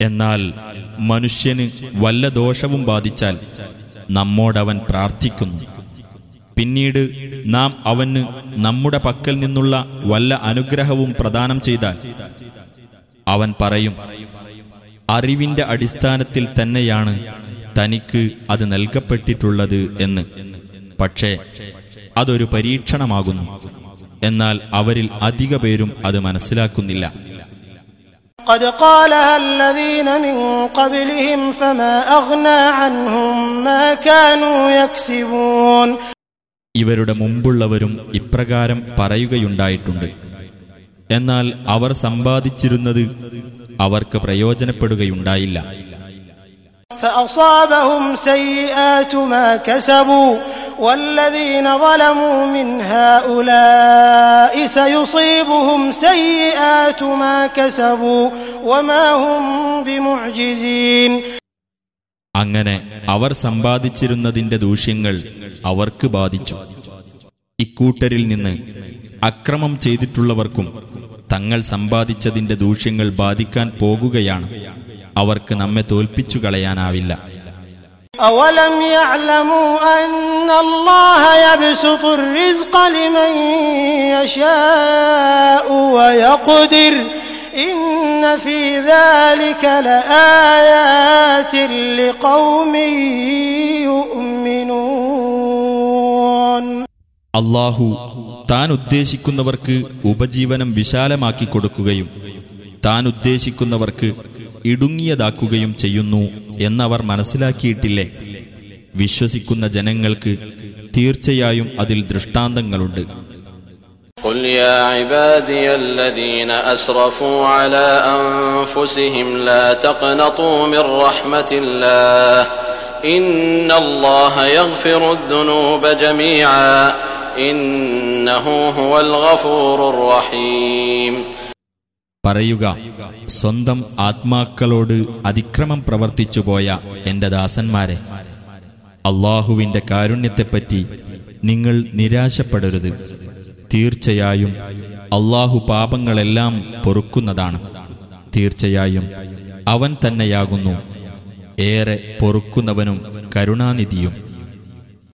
എന്നാൽ മനുഷ്യന് വല്ല ദോഷവും ബാധിച്ചാൽ നമ്മോടവൻ പ്രാർത്ഥിക്കുന്നു പിന്നീട് നാം അവന് നമ്മുടെ പക്കൽ നിന്നുള്ള വല്ല അനുഗ്രഹവും പ്രദാനം ചെയ്താൽ അവൻ പറയും അറിവിന്റെ അടിസ്ഥാനത്തിൽ തന്നെയാണ് തനിക്ക് അത് നൽകപ്പെട്ടിട്ടുള്ളത് എന്ന് പക്ഷേ അതൊരു പരീക്ഷണമാകുന്നു എന്നാൽ അവരിൽ അധിക പേരും അത് മനസ്സിലാക്കുന്നില്ല قد قالها الذين من قبلهم فما أغنى عنهم ما كانوا يكسبون ഇവരുടെ മുമ്പുള്ളവരും ഇപ്രകാരം പറയുകയുണ്ടായിട്ടുണ്ട് എന്നാൽ അവർ സമ്പാദിച്ചിരുന്നത് അവർക്ക് പ്രയോജനപ്പെടുകയുണ്ടായില്ല فأصابهم سيئات ما كسبوا والذين ظلموا من هؤلاء سيصيبهم سيئات ما كسبوا وما هم بمعجزين അങ്ങനെ അവർ സമ്പാദിച്ചിരുന്നതിന്റെ ദൂഷ്യങ്ങൾ അവർക്ക് ബാധിച്ചു ഇക്കൂട്ടരിൽ നിന്ന് അക്രമം ചെയ്തിട്ടുള്ളവർക്കും തങ്ങൾ സമ്പാദിച്ചതിന്റെ ദൂഷ്യങ്ങൾ ബാധിക്കാൻ പോകുകയാണ് അവർക്ക് നമ്മെ തോൽപ്പിച്ചു കളയാനാവില്ല أولم يعلموا أن الله يبسط الرزق لمن يشاء ويقدر അള്ളാഹു താൻ ഉദ്ദേശിക്കുന്നവർക്ക് ഉപജീവനം വിശാലമാക്കി കൊടുക്കുകയും താൻ ഉദ്ദേശിക്കുന്നവർക്ക് ഇടുങ്ങിയതാക്കുകയും ചെയ്യുന്നു എന്നവർ മനസ്സിലാക്കിയിട്ടില്ലേ? വിശ്വസിക്കുന്ന ജനങ്ങൾക്ക് തീർച്ചയായും അതിൽ ദൃഷ്ടാന്തങ്ങളുണ്ട്. قل يا عبادي الذين أسرفوا على أنفسهم لا تقنطوا من رحمة الله إن الله يغفر الذنوب جميعا إنه هو الغفور الرحيم പറയുക സ്വന്തം ആത്മാക്കളോട് അതിക്രമം പ്രവർത്തിച്ചുപോയ എന്റെ ദാസന്മാരെ അള്ളാഹുവിന്റെ കാരുണ്യത്തെപ്പറ്റി നിങ്ങൾ നിരാശപ്പെടരുത് തീർച്ചയായും അള്ളാഹു പാപങ്ങളെല്ലാം പൊറുക്കുന്നതാണ് തീർച്ചയായും അവൻ തന്നെയാകുന്നു ഏറെ പൊറുക്കുന്നവനും കരുണാനിധിയും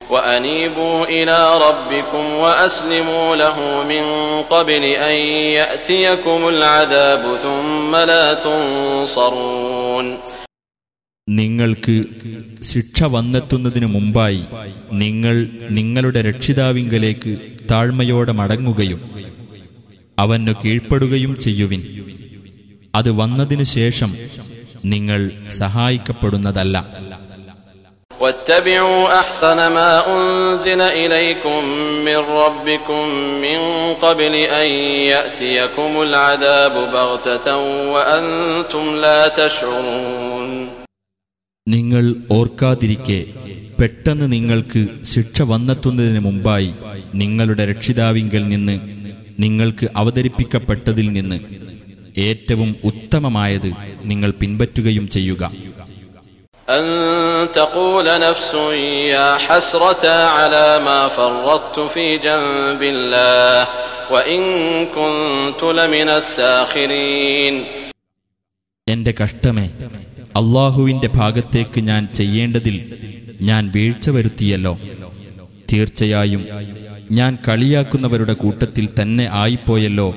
وأنيبوا إلى ربكم وأسلموا له من قبل أن يأتيكم العذاب ثم لا تنصرون നിങ്ങൾക്ക് ശിക്ഷ വന്നെത്തുന്നതിനു മുമ്പായി നിങ്ങൾ നിങ്ങളുടെ രക്ഷിതാവിങ്കലേക്ക് താഴ്മയോടെ മടങ്ങുകയും അവനു കീഴ്പ്പെടുകയും ചെയ്യുവിൻ അത് വന്നതിനു ശേഷം നിങ്ങൾ സഹായിക്കപ്പെടുന്നതല്ല واتبعوا أحسن ما أنزل إليكم من ربكم من قبل أن يأتيكم العذاب بغتة وأنتم لا تشعرون നിങ്ങൾ ഓർക്കാതിരിക്കെ പെട്ടെന്ന് നിങ്ങൾക്ക് ശിക്ഷ വന്നെത്തുന്നതിന് മുമ്പായി നിങ്ങളുടെ രക്ഷിതാവിങ്കൽ നിന്ന് നിങ്ങൾക്ക് അവതരിപ്പിക്കപ്പെട്ടതിൽ നിന്ന് ഏറ്റവും ഉത്തമമായത് നിങ്ങൾ പിൻപറ്റുകയും ചെയ്യുക أن تقول نفس يا حسرة على ما فرطت في جنب الله وإن كنت لمن الساخرين എന്റെ കഷ്ടമേ അള്ളാഹുവിന്റെ ഭാഗത്തേക്ക് ഞാൻ ചെയ്യേണ്ടതിൽ ഞാൻ വീഴ്ച വരുത്തിയല്ലോ. തീർച്ചയായും ഞാൻ കളിയാക്കുന്നവരുടെ കൂട്ടത്തിൽ തന്നെ ആയിപ്പോയല്ലോ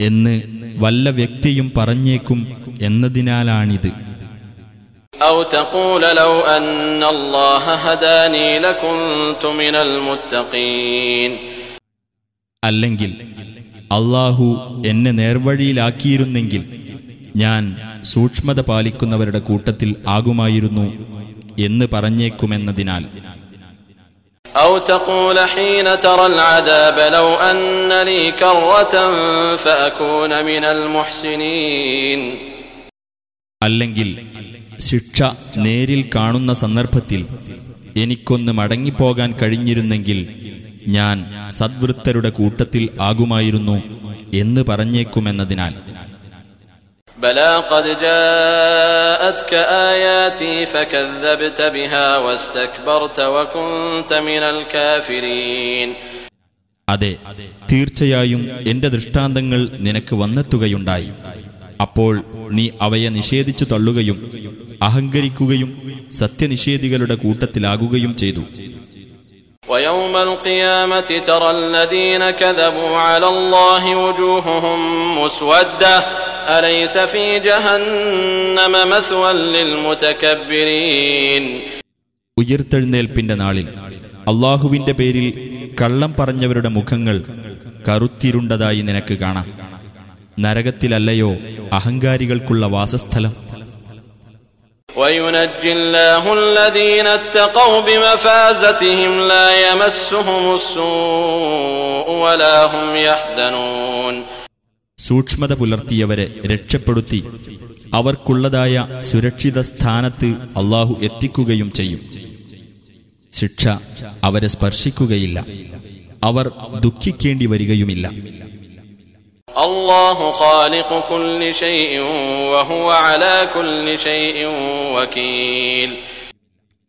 എന്ന് വല്ല വ്യക്തിയും പറഞ്ഞേക്കും എന്നതിനാലാണിത്. അല്ലെങ്കിൽ അള്ളാഹു എന്നെ നേർവഴിയിലാക്കിയിരുന്നെങ്കിൽ ഞാൻ സൂക്ഷ്മത പാലിക്കുന്നവരുടെ കൂട്ടത്തിൽ ആകുമായിരുന്നു എന്ന് പറഞ്ഞേക്കുമെന്നതിനാൽ أو تقول حين ترى العذاب لو أن لي كرة فأكون من المحسنين അല്ലെങ്കിൽ ശിക്ഷ നേരിൽ കാണുന്ന സന്ദർഭത്തിൽ എനിക്കൊന്ന് മടങ്ങിപ്പോകാൻ കഴിഞ്ഞിരുന്നെങ്കിൽ ഞാൻ സദ്വൃത്തരുടെ കൂട്ടത്തിൽ ആകുമായിരുന്നു എന്ന് പറഞ്ഞേക്കുമെന്നതിനാൽ بلى قد جاءتك آياتي فكذبت بها واستكبرت وكنت من الكافرين അതെ തീർച്ചയായും എന്റെ ദൃഷ്ടാന്തങ്ങൾ നിനക്ക് വന്നെത്തുകയുണ്ടായി അപ്പോൾ നീ അവയെ നിഷേധിച്ചു തള്ളുകയും അഹങ്കരിക്കുകയും സത്യനിഷേധികളുടെ കൂട്ടത്തിലാകുകയും ചെയ്തു ويوم القيامة ترى الذين كذبوا على الله وجوههم مسودة أليس في جهنم مثوى للمتكبرين ഉയർത്തെഴുന്നേൽപ്പിന്റെ നാളിൽ അള്ളാഹുവിന്റെ പേരിൽ കള്ളം പറഞ്ഞവരുടെ മുഖങ്ങൾ കറുത്തിരുണ്ടതായി നിനക്ക് കാണാം നരകത്തിലല്ലയോ അഹങ്കാരികൾക്കുള്ള വാസസ്ഥലം وينجي الله الذين اتقوا بمفازتهم لا يمسهم السوء ولا هم يحزنون സൂക്ഷ്മത പുലർത്തിയവരെ രക്ഷപ്പെടുത്തി അവർക്കുള്ളതായ സുരക്ഷിത സ്ഥാനത്ത് അള്ളാഹു എത്തിക്കുകയും ചെയ്യും. ശിക്ഷ അവരെ സ്പർശിക്കുകയില്ല. അവർ ദുഃഖിക്കേണ്ടി വരികയുമില്ല.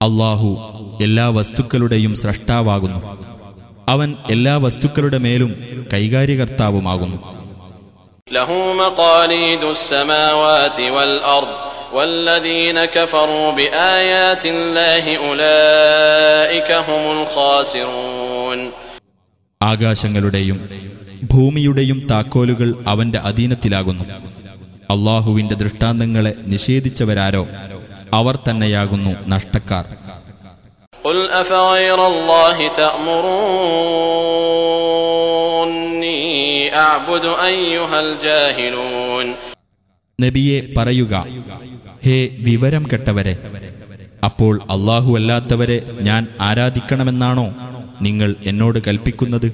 അള്ളാഹു എല്ലാ വസ്തുക്കളുടെയും സ്രഷ്ടാവാകുന്നു. അവൻ എല്ലാ വസ്തുക്കളുടെ മേലും കൈകാര്യകർത്താവുമാകുന്നു. له مقاليد السماوات والأرض والذين كفروا بآيات الله أولئك هم الخاسرون ആകാശങ്ങളുടെയും ഭൂമിയുടെയും താക്കോലുകൾ അവന്റെ അധീനത്തിലാകുന്നു അള്ളാഹുവിന്റെ ദൃഷ്ടാന്തങ്ങളെ നിഷേധിച്ചവരാരോ അവർ തന്നെയാകുന്നു നഷ്ടക്കാർ നബിയെ പറയുക ഹേ വിവരം കെട്ടവരെ അപ്പോൾ അള്ളാഹു അല്ലാത്തവരെ ഞാൻ ആരാധിക്കണമെന്നാണോ നിങ്ങൾ എന്നോട് കൽപ്പിക്കുന്നത്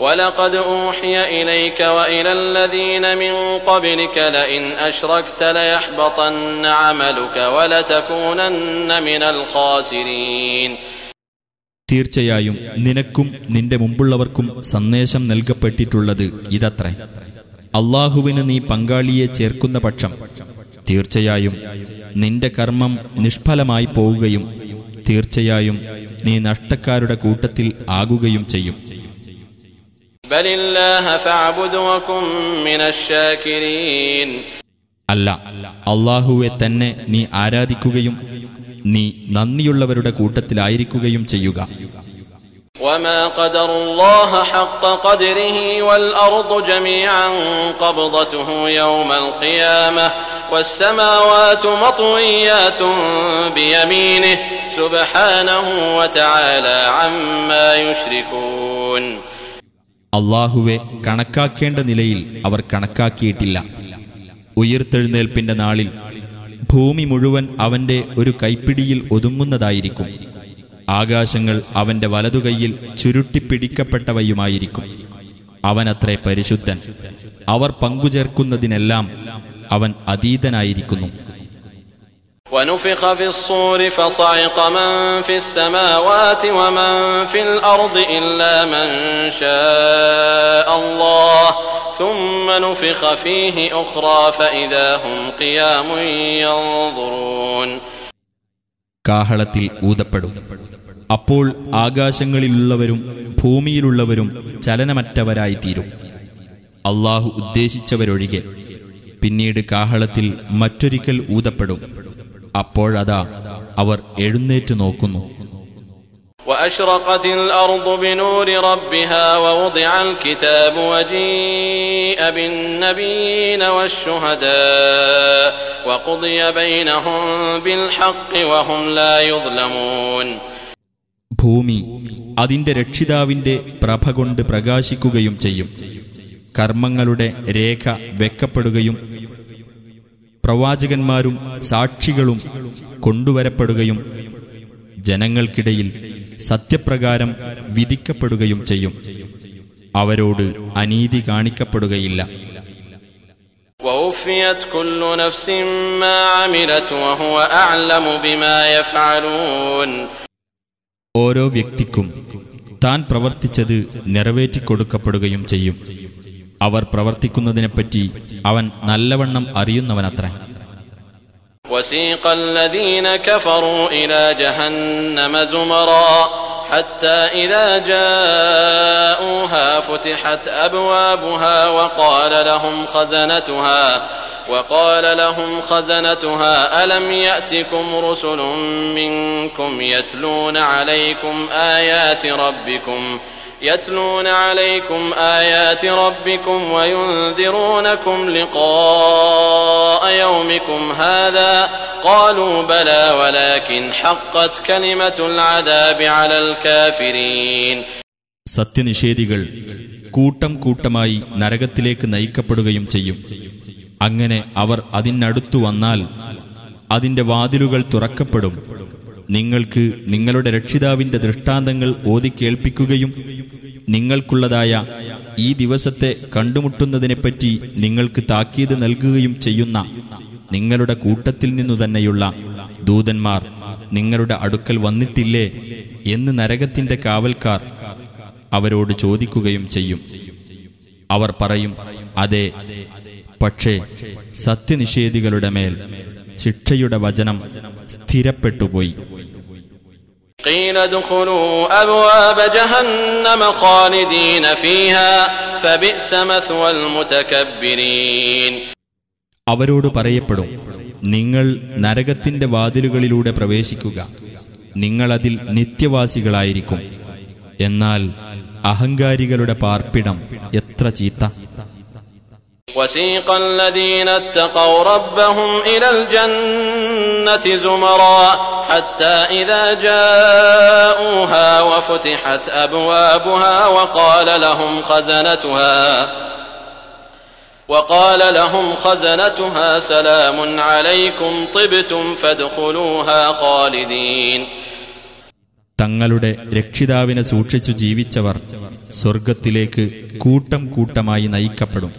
ولقد أوحي إليك وإلى الذين من قبلك لئن أشركت ليحبطن عملك ولتكونن من الخاسرين തീർച്ചയായും നിനക്കും നിന്റെ മുമ്പുള്ളവർക്കും സന്ദേശം നൽകപ്പെട്ടിട്ടുള്ളത് ഇതത്രേ. അള്ളാഹുവിന് നീ പങ്കാളിയെ ചേർക്കുന്ന പക്ഷം തീർച്ചയായും നിന്റെ കർമ്മം നിഷ്ഫലമായി പോവുകയും തീർച്ചയായും നീ നഷ്ടക്കാരുടെ കൂട്ടത്തിൽ ആകുകയും ചെയ്യും. അല്ല അള്ളാഹുവെ തന്നെ നീ ആരാധിക്കുകയും നീ നന്ദിയുള്ളവരുടെ കൂട്ടത്തിലായിരിക്കുകയും ചെയ്യുക وما قدر الله حق قدره والأرض جميعا قبضته يوم القيامة والسماوات مطويات بيمينه سبحانه وتعالى عما يشركون അള്ളാഹുവെ കണക്കാക്കേണ്ട നിലയിൽ അവർ കണക്കാക്കിയിട്ടില്ല ഉയർത്തെഴുന്നേൽപ്പിന്റെ നാളിൽ ഭൂമി മുഴുവൻ അവന്റെ ഒരു കൈപ്പിടിയിൽ ഒതുങ്ങുന്നതായിരിക്കും. ആകാശങ്ങൾ അവന്റെ വലതുകൈയിൽ ചുരുട്ടിപ്പിടിക്കപ്പെട്ടവയുമായിരിക്കും. അവനത്രേ പരിശുദ്ധൻ. അവർ പങ്കുചേർക്കുന്നതിനെല്ലാം അവൻ അതീതനായിരിക്കുന്നു. ونفخ في الصور فصعق من في السماوات ومن في الأرض إلا من شاء الله ثم نفخ فيه أخرى فإذا هم قيام ينظرون കാഹളത്തിൽ ഊതപ്പെടും അപ്പോൾ ആകാശങ്ങളിലുള്ളവരും ഭൂമിയിലുള്ളവരും ചലനമറ്റവരായിത്തീരും അള്ളാഹു ഉദ്ദേശിച്ചവരൊഴികെ പിന്നീട് കാഹളത്തിൽ മറ്റൊരിക്കൽ ഊതപ്പെടും അപ്പോഴതാ അവർ എഴുന്നേറ്റു നോക്കുന്നു وأشرقت الأرض بنور ربها ووضع الكتاب وجيء بالنبيين والشهداء وقضي بينهم بالحق وهم لا يظلمون ഭൂമി അതിന്റെ രക്ഷിതാവിന്റെ പ്രഭ കൊണ്ട് പ്രകാശിക്കുകയും ചെയ്യും കർമ്മങ്ങളുടെ രേഖ വെക്കപ്പെടുകയും പ്രവാചകന്മാരും സാക്ഷികളും കൊണ്ടുവരപ്പെടുകയും ജനങ്ങൾക്കിടയിൽ സത്യപ്രകാരം വിധിക്കപ്പെടുകയും ചെയ്യും. അവരോട് അനീതി കാണിക്കപ്പെടുകയില്ല. ഓരോ വ്യക്തിക്കും താൻ പ്രവർത്തിച്ചത് നിറവേറ്റിക്കൊടുക്കപ്പെടുകയും ചെയ്യും. അവർ പ്രവർത്തിക്കുന്നതിനെപ്പറ്റി അവൻ നല്ലവണ്ണം അറിയുന്നവനത്രേ وسيق الذين كفروا إلى جهنم زمرا حتى إذا جاءوها فتحت أبوابها وقال لهم خزنتها وقال لهم خزنتها ألم يأتكم رسل منكم يتلون عليكم آيات ربكم يتلون عليكم آيات ربكم وينذرونكم لقاء يومكم هذا قالوا بلى ولكن حقت كلمة العذاب على الكافرين സത്യനിഷേധികൾ കൂട്ടം കൂട്ടമായി നരകത്തിലേക്ക് നയിക്കപ്പെടുകയും ചെയ്യും അങ്ങനെ അവർ അതിനടുത്തു വന്നാൽ അതിന്റെ വാതിലുകൾ തുറക്കപ്പെടും നിങ്ങൾക്ക് നിങ്ങളുടെ രക്ഷിതാവിന്റെ ദൃഷ്ടാന്തങ്ങൾ ഓതി കേൾപ്പിക്കുകയും നിങ്ങൾക്കുള്ളതായ ഈ ദിവസത്തെ കണ്ടുമുട്ടുന്നതിനെപ്പറ്റി നിങ്ങൾക്ക് താക്കീത് നൽകുകയും ചെയ്യുന്ന നിങ്ങളുടെ കൂട്ടത്തിൽ നിന്നു തന്നെയുള്ള ദൂതന്മാർ നിങ്ങളുടെ അടുക്കൽ വന്നിട്ടില്ലേ എന്ന് നരകത്തിന്റെ കാവൽക്കാർ അവരോട് ചോദിക്കുകയും ചെയ്യും. അവർ പറയും അതെ പക്ഷേ സത്യനിഷേധികളുടെ മേൽ ശിക്ഷയുടെ വചനം സ്ഥിരപ്പെട്ടുപോയി. قيل ادخلوا أبواب جهنم خالدين فيها فبئس مثوى المتكبرين അവരോട് പറയപ്പെടും നിങ്ങൾ നരകത്തിന്റെ വാതിലുകളിലൂടെ പ്രവേശിക്കുക നിങ്ങളതിൽ നിത്യവാസികളായിരിക്കും എന്നാൽ അഹങ്കാരികളുടെ പാർപ്പിടം എത്ര ചീത്ത وسيق الذين اتقوا ربهم إلى الجنة زمرا حتى إذا جاءوها وفتحت أبوابها وقال لهم خزنتها وقال لهم خزنتها سلام عليكم طبتم فادخلوها خالدين തങ്ങളുടെ രക്ഷിതാവിനെ സൂക്ഷിച്ചു ജീവിച്ചവർ സ്വർഗത്തിലേക്ക് കൂട്ടം കൂട്ടമായി നയിക്കപ്പെടും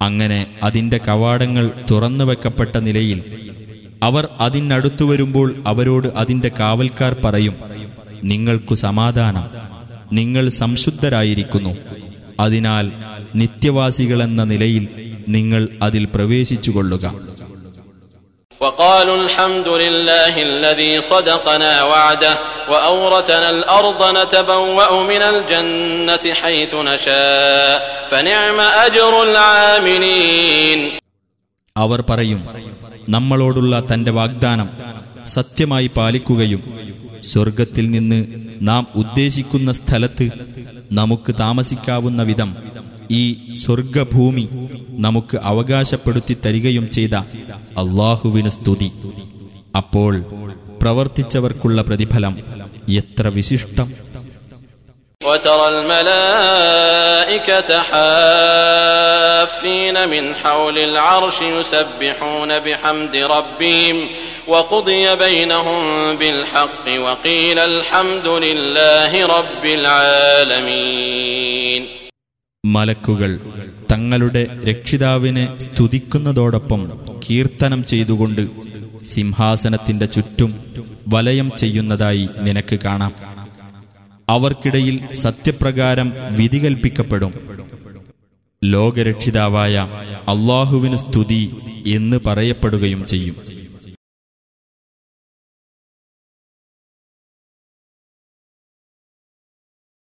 അങ്ങനെ അതിന്റെ കവാടങ്ങൾ തുറന്നു വെക്കപ്പെട്ട നിലയിൽ അവർ അതിനടുത്തു വരുമ്പോൾ അവരോട് അതിന്റെ കാവൽക്കാർ പറയും നിങ്ങൾക്കു സമാധാനം നിങ്ങൾ സംശുദ്ധരായിരിക്കുന്നു അതിനാൽ നിത്യവാസികളെന്ന നിലയിൽ നിങ്ങൾ അതിൽ പ്രവേശിച്ചുകൊള്ളുക وقالوا الحمد لله الذي صدقنا وعده وأورثنا الأرض نتبوأ من الجنة حيث نشاء فنعم أجر العاملين അവർ പറയും നമ്മളോടുള്ള തന്റെ വാഗ്ദാനം സത്യമായി പാലിക്കുകയും സ്വർഗത്തിൽ നിന്ന് നാം ഉദ്ദേശിക്കുന്ന സ്ഥലത്ത് നമുക്ക് താമസിക്കാവുന്ന വിധം ഈ സ്വർഗഭൂമി നമുക്ക് അവകാശപ്പെടുത്തി തരികയും ചെയ്ത അള്ളാഹുവിന് സ്തുതി. അപ്പോൾ പ്രവർത്തിച്ചവർക്കുള്ള പ്രതിഫലം എത്ര വിശിഷ്ടം. وترى الملائكة حافين من حول العرش يسبحون بحمد ربهم وقضي بينهم بالحق وقيل الحمد لله رب العالمين മലക്കുകൾ തങ്ങളുടെ രക്ഷിതാവിനെ സ്തുതിക്കുന്നതോടൊപ്പം കീർത്തനം ചെയ്തുകൊണ്ട് സിംഹാസനത്തിന്റെ ചുറ്റും വലയം ചെയ്യുന്നതായി നിനക്ക് കാണാം അവർക്കിടയിൽ സത്യപ്രകാരം വിധി കൽപ്പിക്കപ്പെടും ലോകരക്ഷിതാവായ അള്ളാഹുവിന് സ്തുതി എന്ന് പറയപ്പെടുകയും ചെയ്യും.